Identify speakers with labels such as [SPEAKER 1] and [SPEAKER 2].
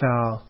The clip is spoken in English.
[SPEAKER 1] fell